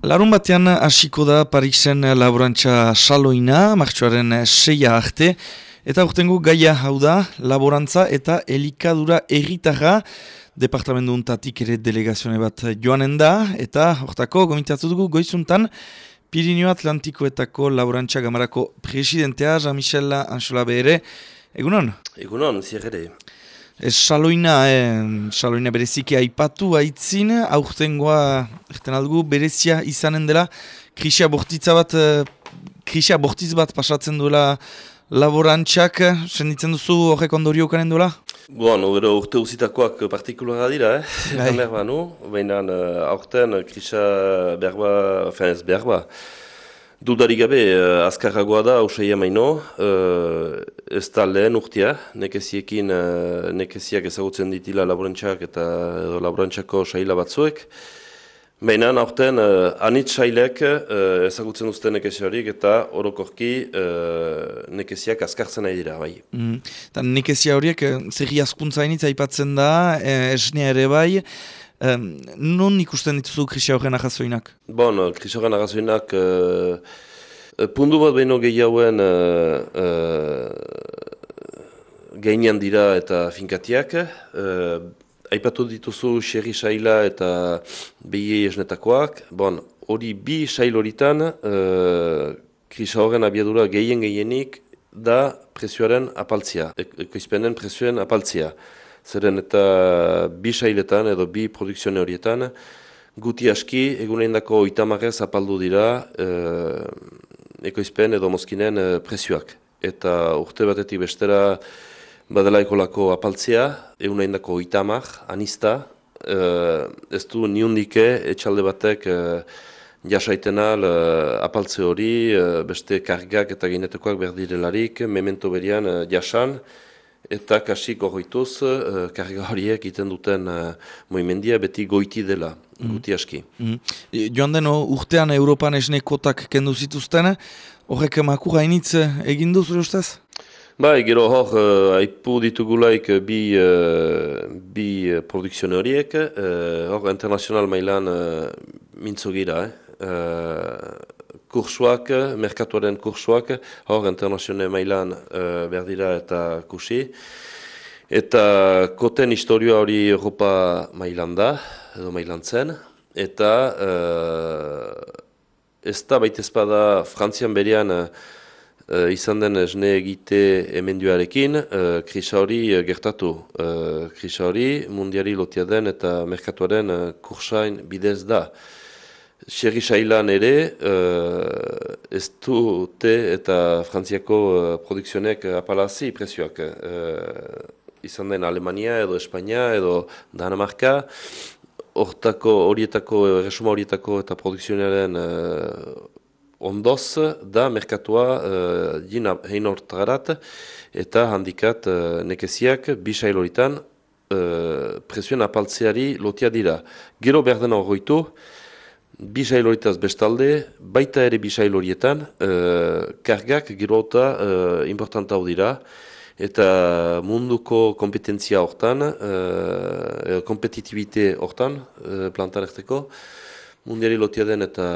Larun batean hasiko da Parisen laborantza saloina, martxoaren seia arte, eta urtengo gaia hau da, laborantza eta elikadura erritarra, departamentu untatik ere delegazione bat joanen da, eta hortako gomitatu dugu goizuntan, Pirinio Atlantikoetako laborantza gamarako presidentea, Jean-Michel Anxola ere, egunon? Egunon, zierre Ez saloina, eh, saloina bereziki aipatu haitzin, aurtengoa, erten aldugu, berezia izanen dela, krisia bortitza bat, eh, krisia bortiz bat pasatzen duela laborantxak, senditzen duzu horrek ondorio okanen duela? Bon, gero urte uzitakoak partikulara dira, eh? Bai. Baina uh, aurten krisia berba, fenez berba, Dudarik gabe, uh, azkarragoa da, ausai maino, uh, ez da lehen urtia, nekeziekin, uh, nekeziak ezagutzen ditila laborantxak eta edo laborantxako saila batzuek. Baina, aurten, uh, anitz sailek uh, ezagutzen duzten nekezi horik eta orokorki uh, nekeziak azkartzen nahi dira, bai. Mm. Nekezia horiek, zerri askuntza aipatzen da, esnea ere bai, Um, non ikusten dituzu krisia horren agazoinak? Bon, krisia horren agazoinak, uh, pundu bat behin gehiagoen uh, uh, gainean dira eta finkatiak. Uh, aipatu dituzu xerri saila eta behi esnetakoak. Bon, hori bi sail horitan, uh, krisia horren abiadura gehien gehienik da presioaren apaltzia, ekoizpenen presioen apaltzia zeren eta bi sailetan edo bi produkzione horietan, guti aski egunein dako oitamarrez apaldu dira e, ekoizpen edo mozkinen e, presioak. Eta urte batetik bestera badela ekolako apaltzea, egunein dako oitamar, anista, e, ez du niundike etxalde batek e, jasaiten al apaltze hori, beste kargak eta ginetekoak berdirelarik, memento berian jasan, eta kasik horretuz, uh, karga horiek iten duten uh, moimendia beti goiti dela, mm. guti aski. Mm. Joan den, urtean Europan esnekotak kendu zituzten, horrek maku hainitz egin duz, ustez? Ba, gero hor, uh, aipu ditugulaik bi, uh, bi produksion horiek, uh, hor internazional mailan uh, mintzo gira, eh? Kursuak, merkatuaren kursuak, hor internazione mailan uh, berdira eta kusi. Eta koten historioa hori Europa mailan da, edo mailan zen. Eta uh, ez da baita ezpada Frantzian berian uh, izan den esne egite emenduarekin, uh, krisa hori gertatu. Uh, krisa hori mundiari lotia den eta merkatuaren uh, kursain bidez da. Xerri Sailan ere, uh, ez dute eta Frantziako uh, produksionek apalazi presioak. Uh, izan den Alemania edo Espainia edo Danamarka, hortako horietako, resuma horietako eta produksionaren uh, ondoz da merkatua uh, jina hein hortarat eta handikat uh, nekeziak bisail horitan uh, presioen apaltzeari lotia dira. Gero behar dena horretu, bisail horietaz bestalde, baita ere bisail horietan, uh, kargak girota uh, importanta hau dira, eta munduko kompetentzia hortan, uh, kompetitibite hortan, uh, plantan erteko, mundiari lotia den eta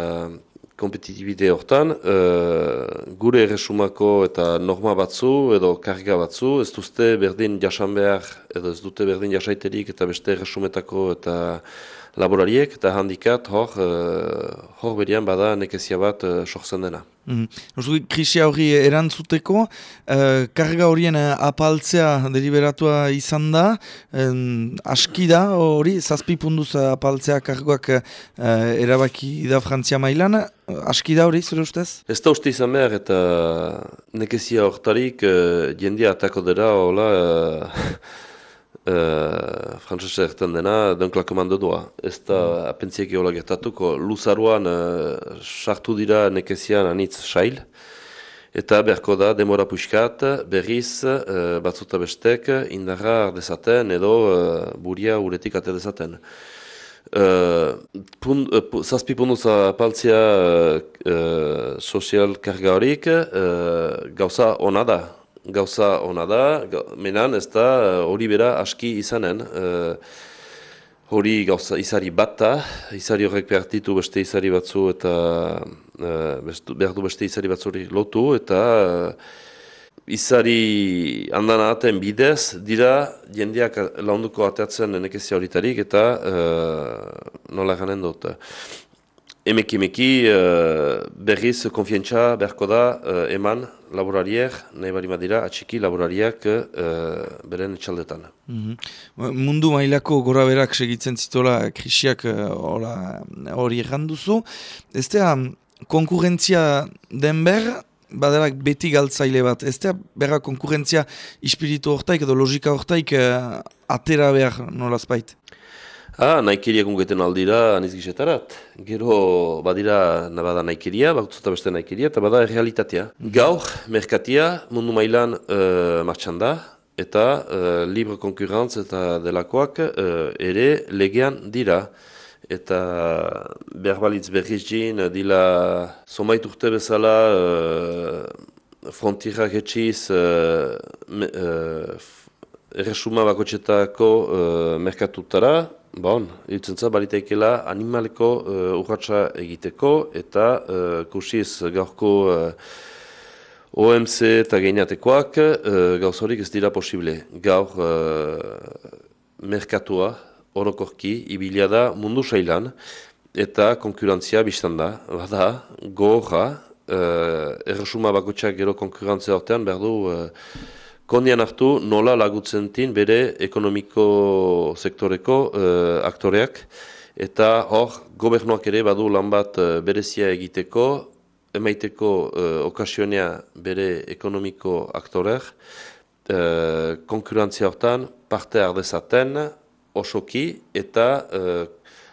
kompetitibite hortan, uh, gure erresumako eta norma batzu edo karga batzu, ez duzte berdin jasan behar, edo ez dute berdin jasaiterik eta beste erresumetako eta laborariek eta handikat hor, uh, hor berian bada nekezia bat uh, sortzen dena. Mm -hmm. Krisia hori erantzuteko, uh, karga horien apaltzea deliberatua izan da, um, aski da hori, zazpi punduz apaltzea kargoak uh, erabaki da Frantzia mailan, aski da hori, zure ustez? Ez da uste izan behar eta nekezia hortarik uh, jendia atako dira, hola... Uh, Frantzese erten dena, denklako mandodua. Ez da mm. apentziek eola gertatuko. Luzaruan uh, sartu dira nekezian anitz sail. Eta berko da, demora puxkat, berriz, uh, batzuta bestek, indarra dezaten edo uh, buria uretik ate dezaten. Uh, pun, uh, zazpi punduza paltzia uh, sozial karga horik, uh, gauza ona da gauza ona da, menan ez da hori bera aski izanen. Uh, hori gauza izari bata, izari horrek behar ditu beste izari batzu eta uh, behar du beste izari batzuri lotu eta uh, izari handan ahaten bidez dira jendeak launduko ateatzen nekezia horitarik eta uh, nola ganen dut. Emeki emeki uh, berriz konfientza beharko da uh, eman laborariek, nahi bari madira, atxiki laborariak uh, beren etxaldetan. Mm Mundu mailako gora berak segitzen zitola krisiak hori uh, erranduzu. Ez da, konkurrentzia den ber, baderak beti galtzaile bat. Ez da, berra konkurrentzia ispiritu hortaik edo logika hortaik uh, atera behar nolaz baita. Ah, naikiriak ungeten aldira aniz gizetarat. Gero badira nabada naikiria, bakutzuta beste naikiria, eta bada realitatea. Gaur, merkatia mundu mailan uh, martxan da, eta uh, libre konkurrentz eta delakoak uh, ere legean dira. Eta behar balitz berriz jin, dila somait urte bezala uh, frontirak etxiz uh, uh, erresuma bakotxetako uh, merkatutara, Bon, hiltzen za, balitaikela animaleko uh, urratxa egiteko eta uh, kusiz gaurko uh, OMC eta geinatekoak uh, gauz horik ez dira posible. Gaur uh, merkatua, orokorki, ibilia da mundu sailan eta konkurentzia biztan da. Bada, gorra, uh, erresuma bakotxak gero konkurentzia hortean behar du kondian hartu nola lagutzen tin bere ekonomiko sektoreko uh, aktoreak eta hor gobernuak ere badu lan bat uh, berezia egiteko emaiteko uh, okasionea bere ekonomiko aktoreak uh, konkurentzia hortan parte ardezaten osoki eta uh,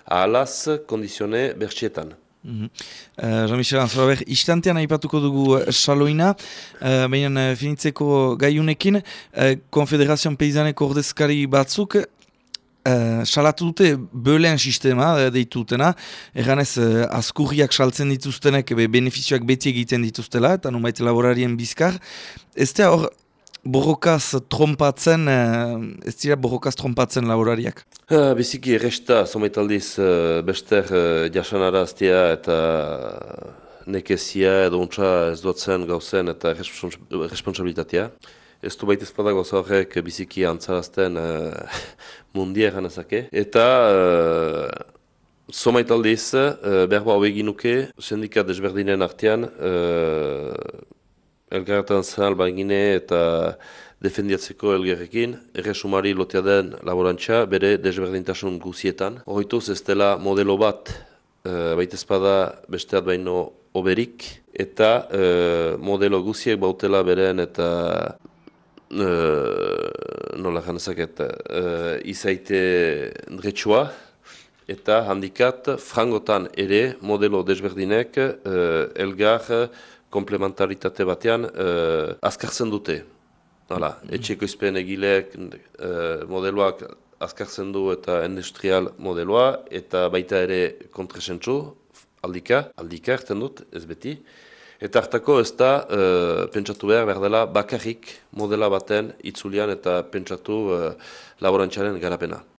ahalaz kondizione bertsietan. Mm -hmm. Jean-Michel istantean aipatuko dugu uh, saloina, uh, baina finitzeko gaiunekin, uh, Konfederazioan Peizaneko ordezkari batzuk, uh, salatu dute bölean sistema uh, deitutena, erganez uh, askurriak saltzen dituztenek be, benefizioak beti egiten dituztela, eta numait laborarien bizkar. Ez hor, borrokaz trompatzen, uh, ez dira borrokaz trompatzen laborariak? Uh, biziki erresta, somaitaldiz, uh, bester uh, jasanara aztea eta nekezia edo untsa ez duatzen gauzen eta responsabilitatea. Ez du baita ezpada gauza horrek biziki antzarazten uh, mundia egan ezake. Eta uh, somaitaldiz, uh, behar hau egin nuke, sindikat desberdinen artean, elgarretan zahal bagine eta defendiatzeko elgerrekin, erresumari lotea den laborantza bere desberdintasun guzietan. Horrituz ez dela modelo bat, e, baita espada besteat baino oberik, eta e, modelo guziek bautela beren eta e, nola janezaket, e, izaite dretsua, eta handikat frangotan ere modelo desberdinek e, elgar komplementaritate batean uh, azkartzen dute. Hala, etxeko izpen egileek uh, modeloak azkartzen du eta industrial modeloa, eta baita ere kontresentzu, aldika, aldika erten dut, ez beti. Eta hartako ez da, uh, pentsatu behar, behar dela, bakarrik modela baten itzulian eta pentsatu uh, laborantxaren garapena.